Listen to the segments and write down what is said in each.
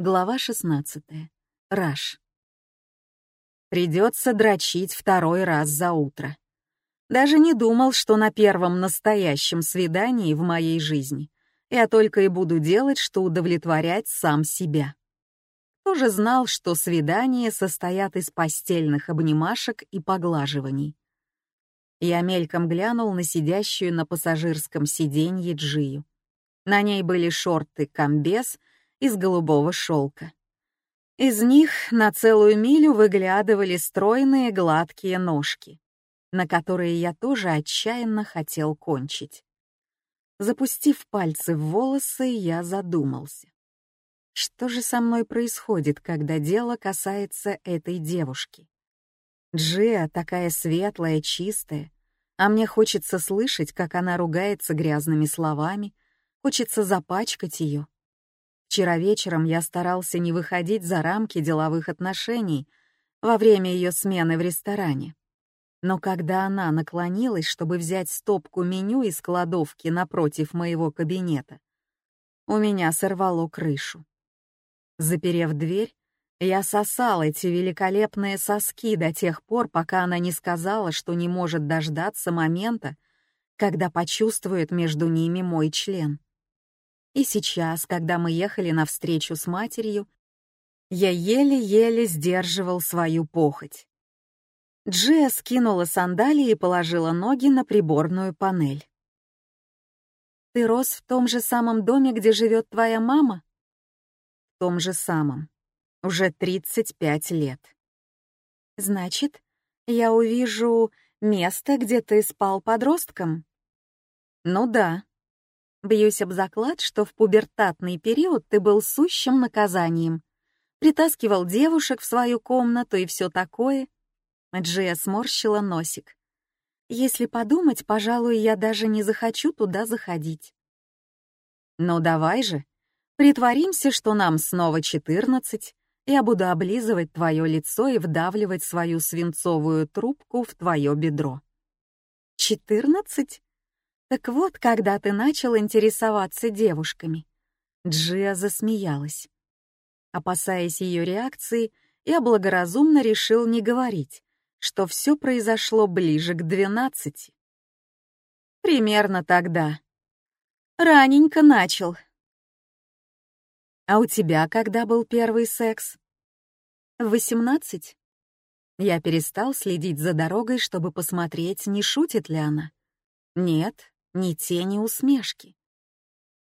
Глава 16. Раш. Придется дрочить второй раз за утро. Даже не думал, что на первом настоящем свидании в моей жизни я только и буду делать, что удовлетворять сам себя. Тоже знал, что свидания состоят из постельных обнимашек и поглаживаний. Я мельком глянул на сидящую на пассажирском сиденье Джию. На ней были шорты-комбез — из голубого шелка. Из них на целую милю выглядывали стройные гладкие ножки, на которые я тоже отчаянно хотел кончить. Запустив пальцы в волосы, я задумался. Что же со мной происходит, когда дело касается этой девушки? Джиа такая светлая, чистая, а мне хочется слышать, как она ругается грязными словами, хочется запачкать ее, Вчера вечером я старался не выходить за рамки деловых отношений во время ее смены в ресторане. Но когда она наклонилась, чтобы взять стопку меню из кладовки напротив моего кабинета, у меня сорвало крышу. Заперев дверь, я сосал эти великолепные соски до тех пор, пока она не сказала, что не может дождаться момента, когда почувствует между ними мой член. И сейчас, когда мы ехали на встречу с матерью, я еле-еле сдерживал свою похоть. Джия скинула сандалии и положила ноги на приборную панель. «Ты рос в том же самом доме, где живет твоя мама?» «В том же самом. Уже 35 лет». «Значит, я увижу место, где ты спал подростком?» «Ну да», Бьюсь об заклад, что в пубертатный период ты был сущим наказанием. Притаскивал девушек в свою комнату и все такое. Джия сморщила носик. Если подумать, пожалуй, я даже не захочу туда заходить. Ну давай же, притворимся, что нам снова четырнадцать, я буду облизывать твое лицо и вдавливать свою свинцовую трубку в твое бедро. Четырнадцать? Так вот, когда ты начал интересоваться девушками. Джия засмеялась. Опасаясь ее реакции, я благоразумно решил не говорить, что все произошло ближе к двенадцати. Примерно тогда. Раненько начал. А у тебя когда был первый секс? В восемнадцать. Я перестал следить за дорогой, чтобы посмотреть, не шутит ли она. Нет, ни тени усмешки.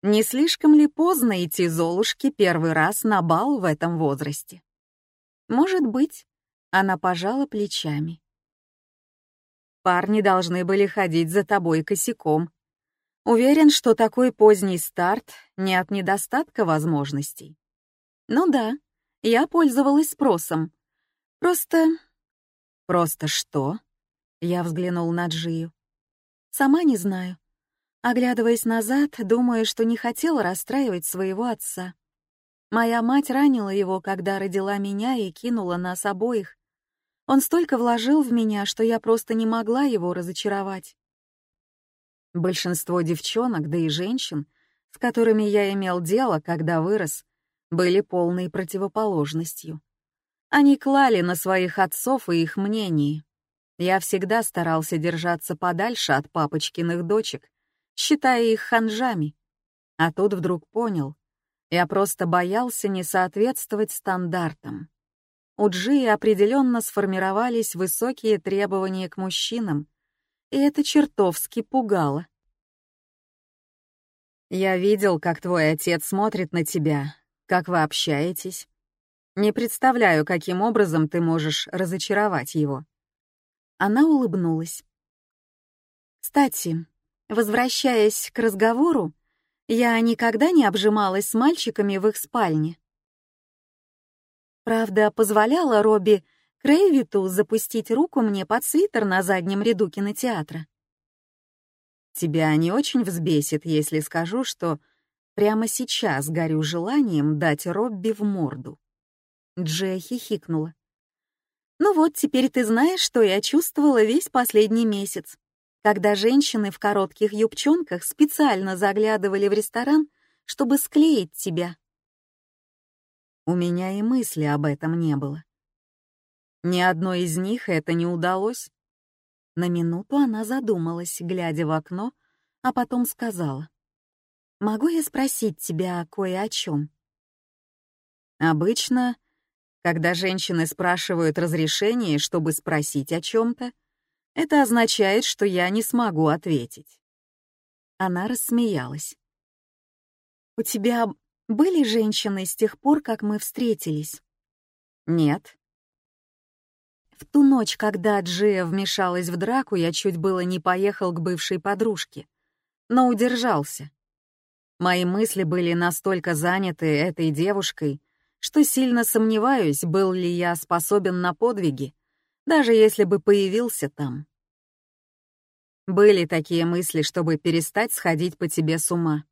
Не слишком ли поздно идти Золушке первый раз на бал в этом возрасте? Может быть, она пожала плечами. Парни должны были ходить за тобой косяком. Уверен, что такой поздний старт не от недостатка возможностей. Ну да, я пользовалась спросом. Просто... Просто что? Я взглянул на Джию. Сама не знаю. Оглядываясь назад, думаю, что не хотела расстраивать своего отца. Моя мать ранила его, когда родила меня и кинула нас обоих. Он столько вложил в меня, что я просто не могла его разочаровать. Большинство девчонок, да и женщин, с которыми я имел дело, когда вырос, были полной противоположностью. Они клали на своих отцов и их мнение. Я всегда старался держаться подальше от папочкиных дочек, считая их ханжами. А тут вдруг понял, я просто боялся не соответствовать стандартам. У Джии определенно сформировались высокие требования к мужчинам, и это чертовски пугало. «Я видел, как твой отец смотрит на тебя, как вы общаетесь. Не представляю, каким образом ты можешь разочаровать его». Она улыбнулась. «Кстати, Возвращаясь к разговору, я никогда не обжималась с мальчиками в их спальне. Правда, позволяла Робби Крейвиту запустить руку мне под свитер на заднем ряду кинотеатра. Тебя не очень взбесит, если скажу, что прямо сейчас горю желанием дать Робби в морду. Джея хихикнула. «Ну вот, теперь ты знаешь, что я чувствовала весь последний месяц когда женщины в коротких юбчонках специально заглядывали в ресторан, чтобы склеить тебя. У меня и мысли об этом не было. Ни одной из них это не удалось. На минуту она задумалась, глядя в окно, а потом сказала. «Могу я спросить тебя кое о чем?» Обычно, когда женщины спрашивают разрешение, чтобы спросить о чем-то, это означает, что я не смогу ответить. Она рассмеялась. «У тебя были женщины с тех пор, как мы встретились?» «Нет». В ту ночь, когда Джия вмешалась в драку, я чуть было не поехал к бывшей подружке, но удержался. Мои мысли были настолько заняты этой девушкой, что сильно сомневаюсь, был ли я способен на подвиги, даже если бы появился там. Были такие мысли, чтобы перестать сходить по тебе с ума.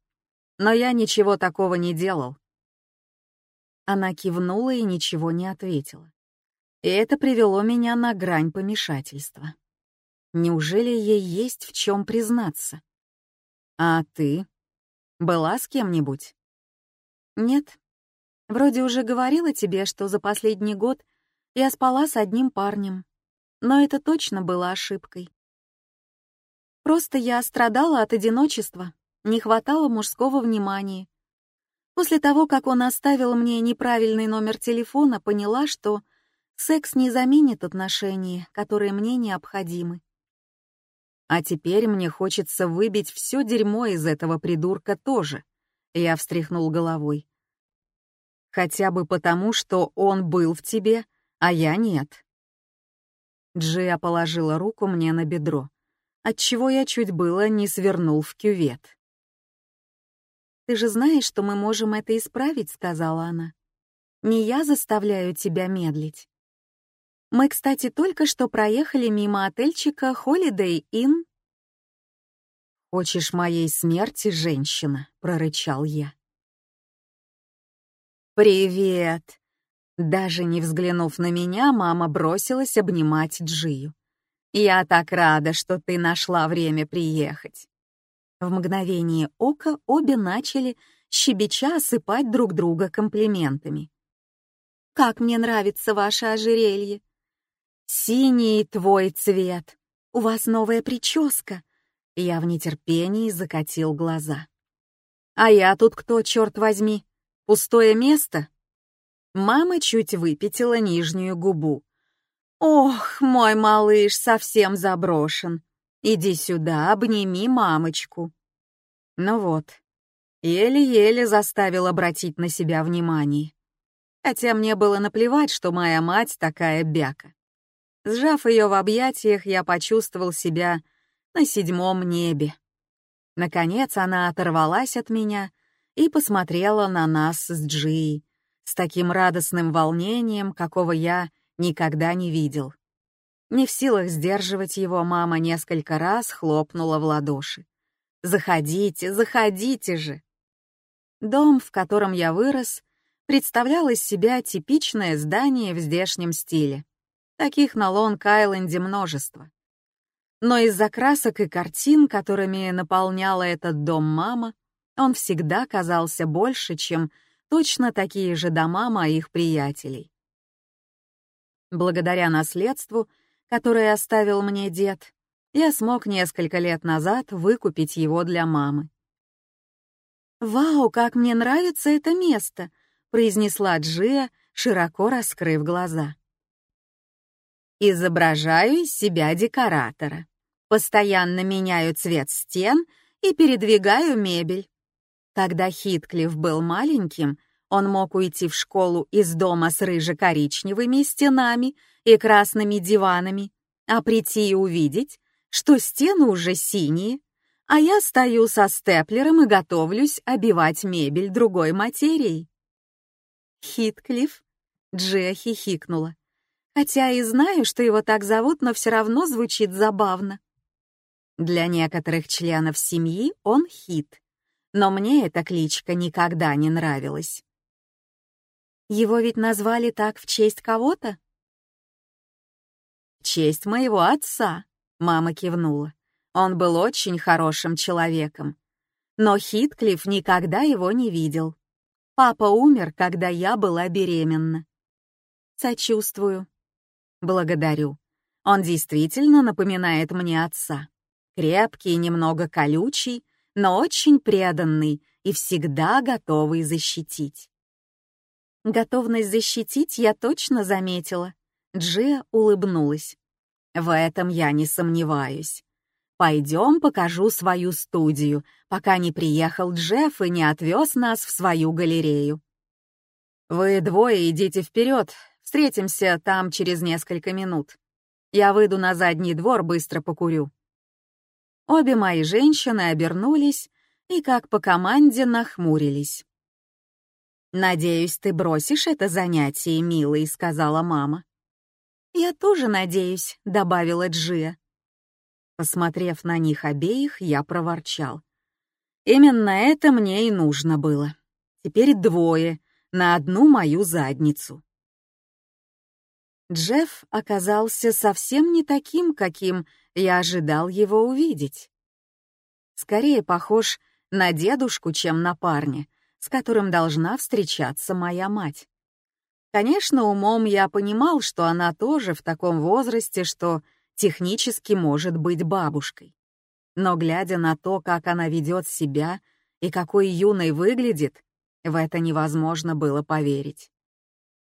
Но я ничего такого не делал. Она кивнула и ничего не ответила. И это привело меня на грань помешательства. Неужели ей есть в чем признаться? А ты? Была с кем-нибудь? Нет. Вроде уже говорила тебе, что за последний год я спала с одним парнем. Но это точно было ошибкой. Просто я страдала от одиночества, не хватало мужского внимания. После того, как он оставил мне неправильный номер телефона, поняла, что секс не заменит отношения, которые мне необходимы. А теперь мне хочется выбить все дерьмо из этого придурка тоже. Я встряхнул головой. Хотя бы потому, что он был в тебе, а я нет. Джия положила руку мне на бедро отчего я чуть было не свернул в кювет. «Ты же знаешь, что мы можем это исправить», — сказала она. «Не я заставляю тебя медлить. Мы, кстати, только что проехали мимо отельчика Holiday Inn». «Хочешь моей смерти, женщина?» — прорычал я. «Привет!» Даже не взглянув на меня, мама бросилась обнимать Джию. «Я так рада, что ты нашла время приехать». В мгновение ока обе начали щебеча осыпать друг друга комплиментами. «Как мне нравится ваше ожерелье!» «Синий твой цвет! У вас новая прическа!» Я в нетерпении закатил глаза. «А я тут кто, черт возьми? Пустое место?» Мама чуть выпятила нижнюю губу, «Ох, мой малыш совсем заброшен. Иди сюда, обними мамочку». Ну вот, еле-еле заставил обратить на себя внимание. Хотя мне было наплевать, что моя мать такая бяка. Сжав ее в объятиях, я почувствовал себя на седьмом небе. Наконец она оторвалась от меня и посмотрела на нас с Джией с таким радостным волнением, какого я никогда не видел. Не в силах сдерживать его, мама несколько раз хлопнула в ладоши. «Заходите, заходите же!» Дом, в котором я вырос, представлял из себя типичное здание в здешнем стиле. Таких на Лонг-Айленде множество. Но из-за красок и картин, которыми наполняла этот дом мама, он всегда казался больше, чем точно такие же дома моих приятелей. Благодаря наследству, которое оставил мне дед, я смог несколько лет назад выкупить его для мамы. «Вау, как мне нравится это место!» — произнесла Джия, широко раскрыв глаза. «Изображаю из себя декоратора. Постоянно меняю цвет стен и передвигаю мебель. Когда Хитклифф был маленьким — он мог уйти в школу из дома с рыже-коричневыми стенами и красными диванами, а прийти и увидеть, что стены уже синие, а я стою со степлером и готовлюсь обивать мебель другой материей. Хитклифф? Джия хихикнула. Хотя и знаю, что его так зовут, но все равно звучит забавно. Для некоторых членов семьи он Хит, но мне эта кличка никогда не нравилась. Его ведь назвали так в честь кого-то? В честь моего отца, мама кивнула. Он был очень хорошим человеком. Но Хитклифф никогда его не видел. Папа умер, когда я была беременна. Сочувствую. Благодарю. Он действительно напоминает мне отца. Крепкий, немного колючий, но очень преданный и всегда готовый защитить. Готовность защитить я точно заметила. Джия улыбнулась. В этом я не сомневаюсь. Пойдем покажу свою студию, пока не приехал Джефф и не отвез нас в свою галерею. Вы двое идите вперед, встретимся там через несколько минут. Я выйду на задний двор, быстро покурю. Обе мои женщины обернулись и, как по команде, нахмурились. «Надеюсь, ты бросишь это занятие, милый», — сказала мама. «Я тоже надеюсь», — добавила Джия. Посмотрев на них обеих, я проворчал. Именно это мне и нужно было. Теперь двое, на одну мою задницу. Джефф оказался совсем не таким, каким я ожидал его увидеть. Скорее похож на дедушку, чем на парня, с которым должна встречаться моя мать. Конечно, умом я понимал, что она тоже в таком возрасте, что технически может быть бабушкой. Но глядя на то, как она ведет себя и какой юной выглядит, в это невозможно было поверить.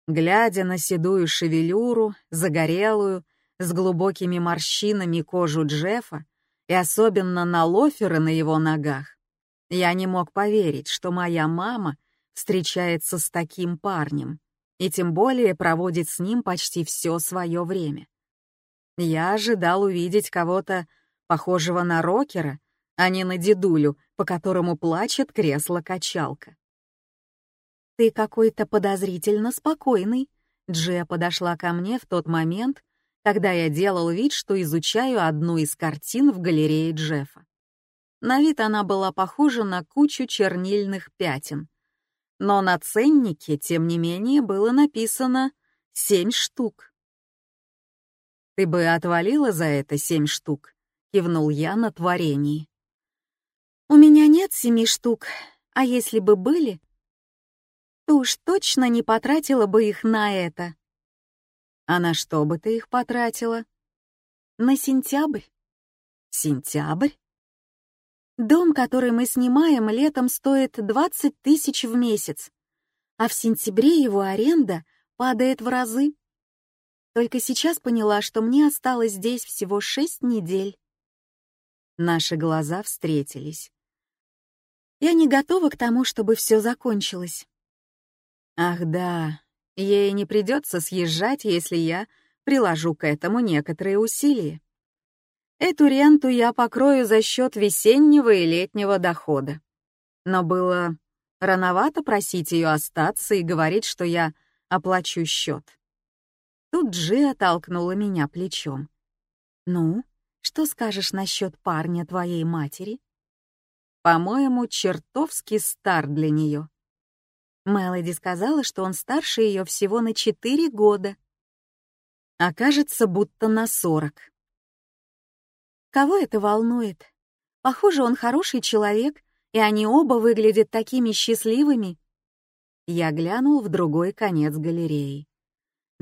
Глядя на седую шевелюру, загорелую, с глубокими морщинами кожу Джеффа и особенно на лоферы на его ногах, я не мог поверить, что моя мама встречается с таким парнем и тем более проводит с ним почти все свое время. Я ожидал увидеть кого-то похожего на рокера, а не на дедулю, по которому плачет кресло-качалка. «Ты какой-то подозрительно спокойный», — Джия подошла ко мне в тот момент, когда я делал вид, что изучаю одну из картин в галерее Джеффа. На вид она была похожа на кучу чернильных пятен. Но на ценнике, тем не менее, было написано «семь штук». «Ты бы отвалила за это семь штук?» — кивнул я на творении. «У меня нет семи штук, а если бы были, то уж точно не потратила бы их на это». «А на что бы ты их потратила?» «На сентябрь». «Сентябрь?» Дом, который мы снимаем, летом стоит 20 тысяч в месяц, а в сентябре его аренда падает в разы. Только сейчас поняла, что мне осталось здесь всего шесть недель. Наши глаза встретились. Я не готова к тому, чтобы все закончилось. Ах да, ей не придется съезжать, если я приложу к этому некоторые усилия. Эту ренту я покрою за счет весеннего и летнего дохода. Но было рановато просить ее остаться и говорить, что я оплачу счет. Тут Джи оттолкнула меня плечом. «Ну, что скажешь насчет парня твоей матери?» «По-моему, чертовски стар для нее». Мелоди сказала, что он старше ее всего на четыре года. Окажется, будто на сорок. Кого это волнует? Похоже, он хороший человек, и они оба выглядят такими счастливыми. Я глянул в другой конец галереи.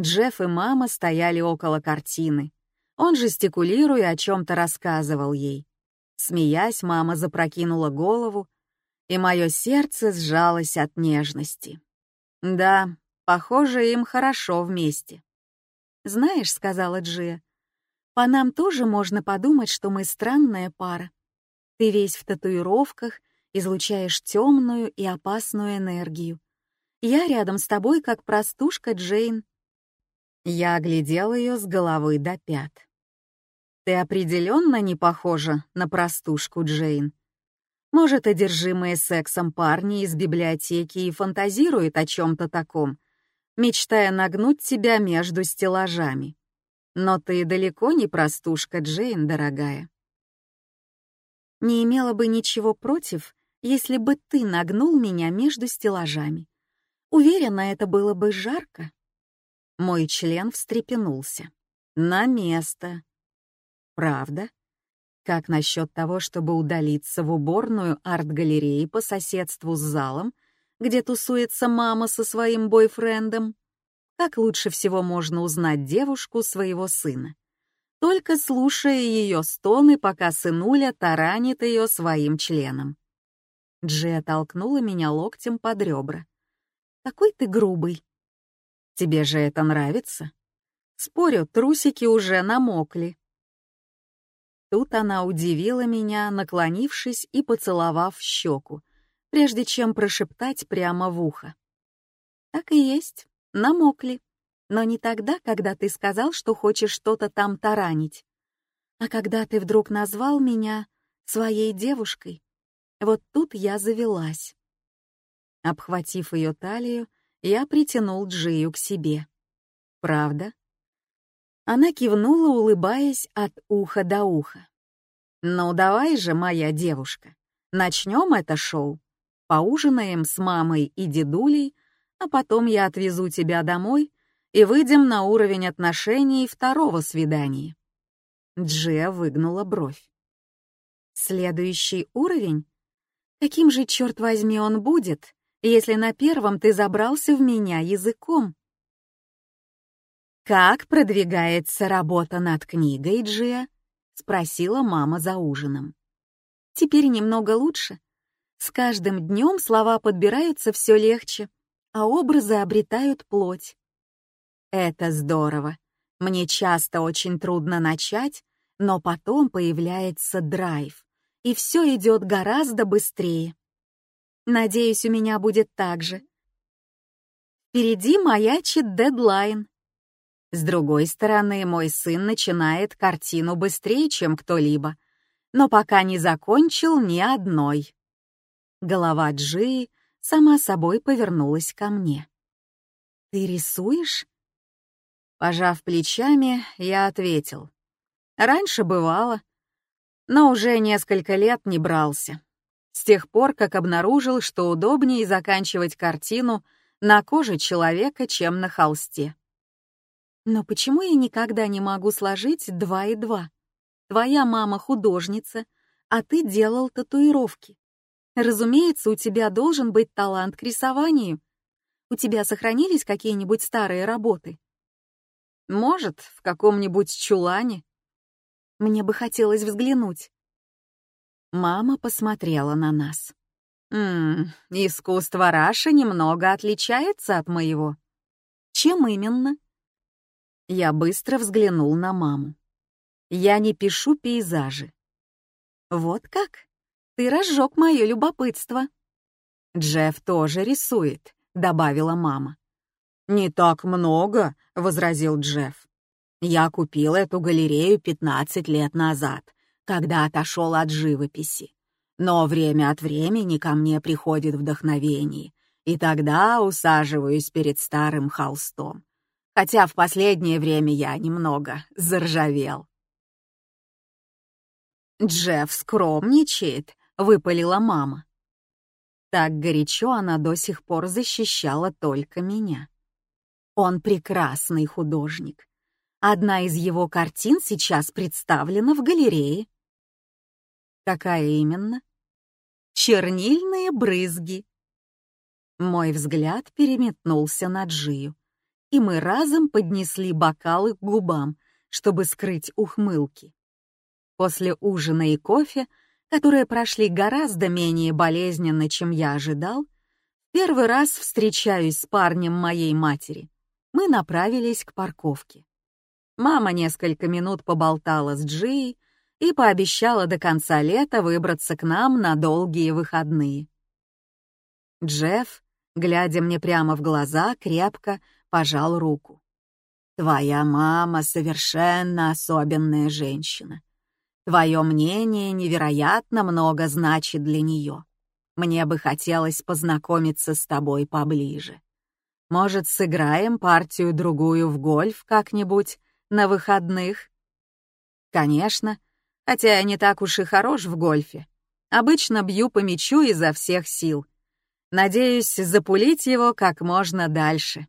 Джефф и мама стояли около картины. Он, жестикулируя, о чем-то рассказывал ей. Смеясь, мама запрокинула голову, и мое сердце сжалось от нежности. Да, похоже, им хорошо вместе. «Знаешь», — сказала Джия, — «по нам тоже можно подумать, что мы странная пара. Ты весь в татуировках, излучаешь темную и опасную энергию. Я рядом с тобой, как простушка Джейн. Я оглядел ее с головы до пят. «Ты определенно не похожа на простушку Джейн. Может, одержимые сексом парни из библиотеки и фантазируют о чем-то таком, мечтая нагнуть тебя между стеллажами. Но ты далеко не простушка Джейн, дорогая». Не имела бы ничего против, если бы ты нагнул меня между стеллажами. Уверена, это было бы жарко. Мой член встрепенулся. На место. Правда? Как насчет того, чтобы удалиться в уборную арт-галереи по соседству с залом, где тусуется мама со своим бойфрендом. Как лучше всего можно узнать девушку своего сына? Только слушая ее стоны, пока сынуля таранит ее своим членом. Джия толкнула меня локтем под ребра. «Какой ты грубый!» «Тебе же это нравится?» Спорю, трусики уже намокли. Тут она удивила меня, наклонившись и поцеловав щеку, прежде чем прошептать прямо в ухо. «Так и есть, намокли. Но не тогда, когда ты сказал, что хочешь что-то там таранить, а когда ты вдруг назвал меня своей девушкой. Вот тут я завелась». Обхватив ее талию, я притянул Джию к себе. «Правда?» Она кивнула, улыбаясь от уха до уха. «Ну давай же, моя девушка, начнем это шоу. Поужинаем с мамой и дедулей, а потом я отвезу тебя домой и выйдем на уровень отношений второго свидания». Джия выгнула бровь. «Следующий уровень? Каким же, черт возьми, он будет, если на первом ты забрался в меня языком?» «Как продвигается работа над книгой, Джия?» — спросила мама за ужином. «Теперь немного лучше. С каждым днем слова подбираются все легче, а образы обретают плоть. Это здорово. Мне часто очень трудно начать, но потом появляется драйв, и все идет гораздо быстрее. Надеюсь, у меня будет так же. Впереди маячит дедлайн, с другой стороны, мой сын начинает картину быстрее, чем кто-либо, но пока не закончил ни одной. Голова Джи сама собой повернулась ко мне. «Ты рисуешь?» Пожав плечами, я ответил. «Раньше бывало, но уже несколько лет не брался. С тех пор, как обнаружил, что удобнее заканчивать картину на коже человека, чем на холсте. Но почему я никогда не могу сложить два и два? Твоя мама художница, а ты делал татуировки. Разумеется, у тебя должен быть талант к рисованию. У тебя сохранились какие-нибудь старые работы? Может, в каком-нибудь чулане? Мне бы хотелось взглянуть. Мама посмотрела на нас. «Ммм, искусство Раши немного отличается от моего». «Чем именно?» Я быстро взглянул на маму. Я не пишу пейзажи. Вот как? Ты разжег мое любопытство. Джефф тоже рисует, добавила мама. Не так много, возразил Джефф. Я купил эту галерею 15 лет назад, когда отошел от живописи. Но время от времени ко мне приходит вдохновение, и тогда усаживаюсь перед старым холстом хотя в последнее время я немного заржавел. «Джефф скромничает», — выпалила мама. Так горячо она до сих пор защищала только меня. Он прекрасный художник. Одна из его картин сейчас представлена в галерее. Какая именно? Чернильные брызги. Мой взгляд переметнулся на Джию и мы разом поднесли бокалы к губам, чтобы скрыть ухмылки. После ужина и кофе, которые прошли гораздо менее болезненно, чем я ожидал, первый раз встречаюсь с парнем моей матери. Мы направились к парковке. Мама несколько минут поболтала с Джией и пообещала до конца лета выбраться к нам на долгие выходные. Джефф, глядя мне прямо в глаза, крепко пожал руку. «Твоя мама совершенно особенная женщина. Твое мнение невероятно много значит для нее. Мне бы хотелось познакомиться с тобой поближе. Может, сыграем партию-другую в гольф как-нибудь на выходных?» «Конечно, хотя я не так уж и хорош в гольфе. Обычно бью по мячу изо всех сил. Надеюсь запулить его как можно дальше».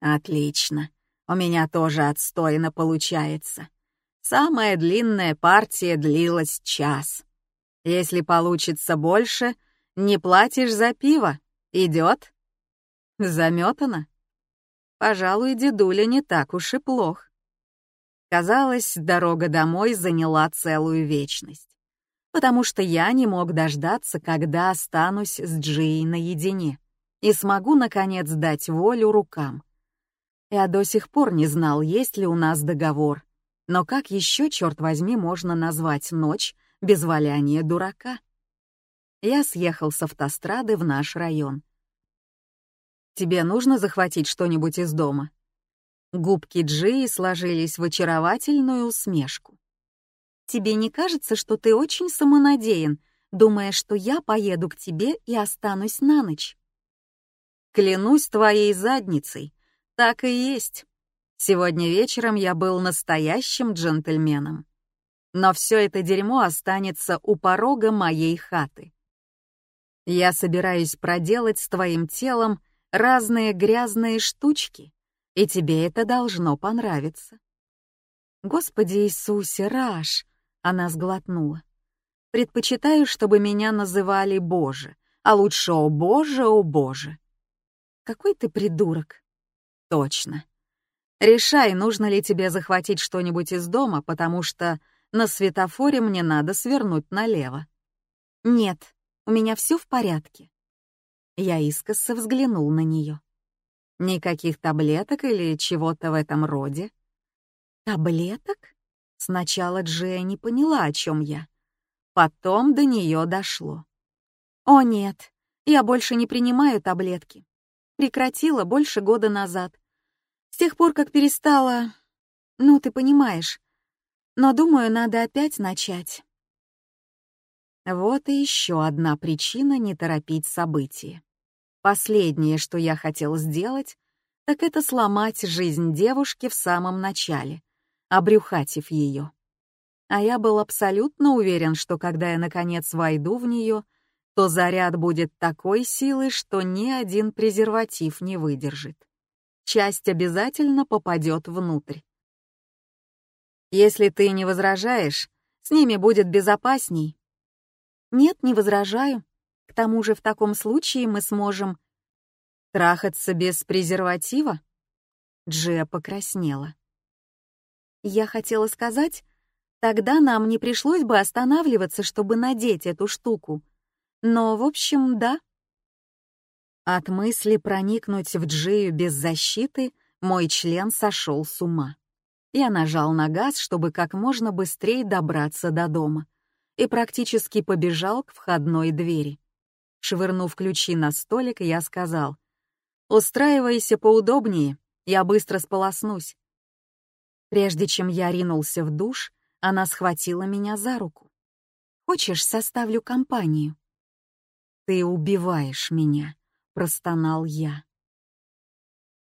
Отлично. У меня тоже отстойно получается. Самая длинная партия длилась час. Если получится больше, не платишь за пиво Идет? Заметана? Пожалуй, дедуля не так уж и плох. Казалось, дорога домой заняла целую вечность, потому что я не мог дождаться, когда останусь с Джией наедине и смогу, наконец, дать волю рукам. Я до сих пор не знал, есть ли у нас договор, но как еще, черт возьми, можно назвать ночь без валяния дурака? Я съехал с автострады в наш район. «Тебе нужно захватить что-нибудь из дома?» Губки Джии сложились в очаровательную усмешку. «Тебе не кажется, что ты очень самонадеян, думая, что я поеду к тебе и останусь на ночь?» «Клянусь твоей задницей, так и есть. Сегодня вечером я был настоящим джентльменом. Но все это дерьмо останется у порога моей хаты. Я собираюсь проделать с твоим телом разные грязные штучки, и тебе это должно понравиться. Господи Иисусе, Раш, она сглотнула. Предпочитаю, чтобы меня называли Боже, а лучше «О Боже, о Боже». Какой ты придурок. Точно. Решай, нужно ли тебе захватить что-нибудь из дома, потому что на светофоре мне надо свернуть налево. Нет, у меня все в порядке. Я искоса взглянул на нее. Никаких таблеток или чего-то в этом роде? Таблеток? Сначала Джия не поняла, о чем я. Потом до нее дошло. О нет, я больше не принимаю таблетки прекратила больше года назад. С тех пор, как перестала... Ну, ты понимаешь. Но, думаю, надо опять начать. Вот и еще одна причина не торопить события. Последнее, что я хотел сделать, так это сломать жизнь девушки в самом начале, обрюхатив ее. А я был абсолютно уверен, что когда я наконец войду в нее, то заряд будет такой силы, что ни один презерватив не выдержит. Часть обязательно попадет внутрь. Если ты не возражаешь, с ними будет безопасней. Нет, не возражаю. К тому же в таком случае мы сможем трахаться без презерватива. Джия покраснела. Я хотела сказать, тогда нам не пришлось бы останавливаться, чтобы надеть эту штуку, но, в общем, да. От мысли проникнуть в Джию без защиты мой член сошел с ума. Я нажал на газ, чтобы как можно быстрее добраться до дома, и практически побежал к входной двери. Швырнув ключи на столик, я сказал, «Устраивайся поудобнее, я быстро сполоснусь». Прежде чем я ринулся в душ, она схватила меня за руку. «Хочешь, составлю компанию?» «Ты убиваешь меня», — простонал я.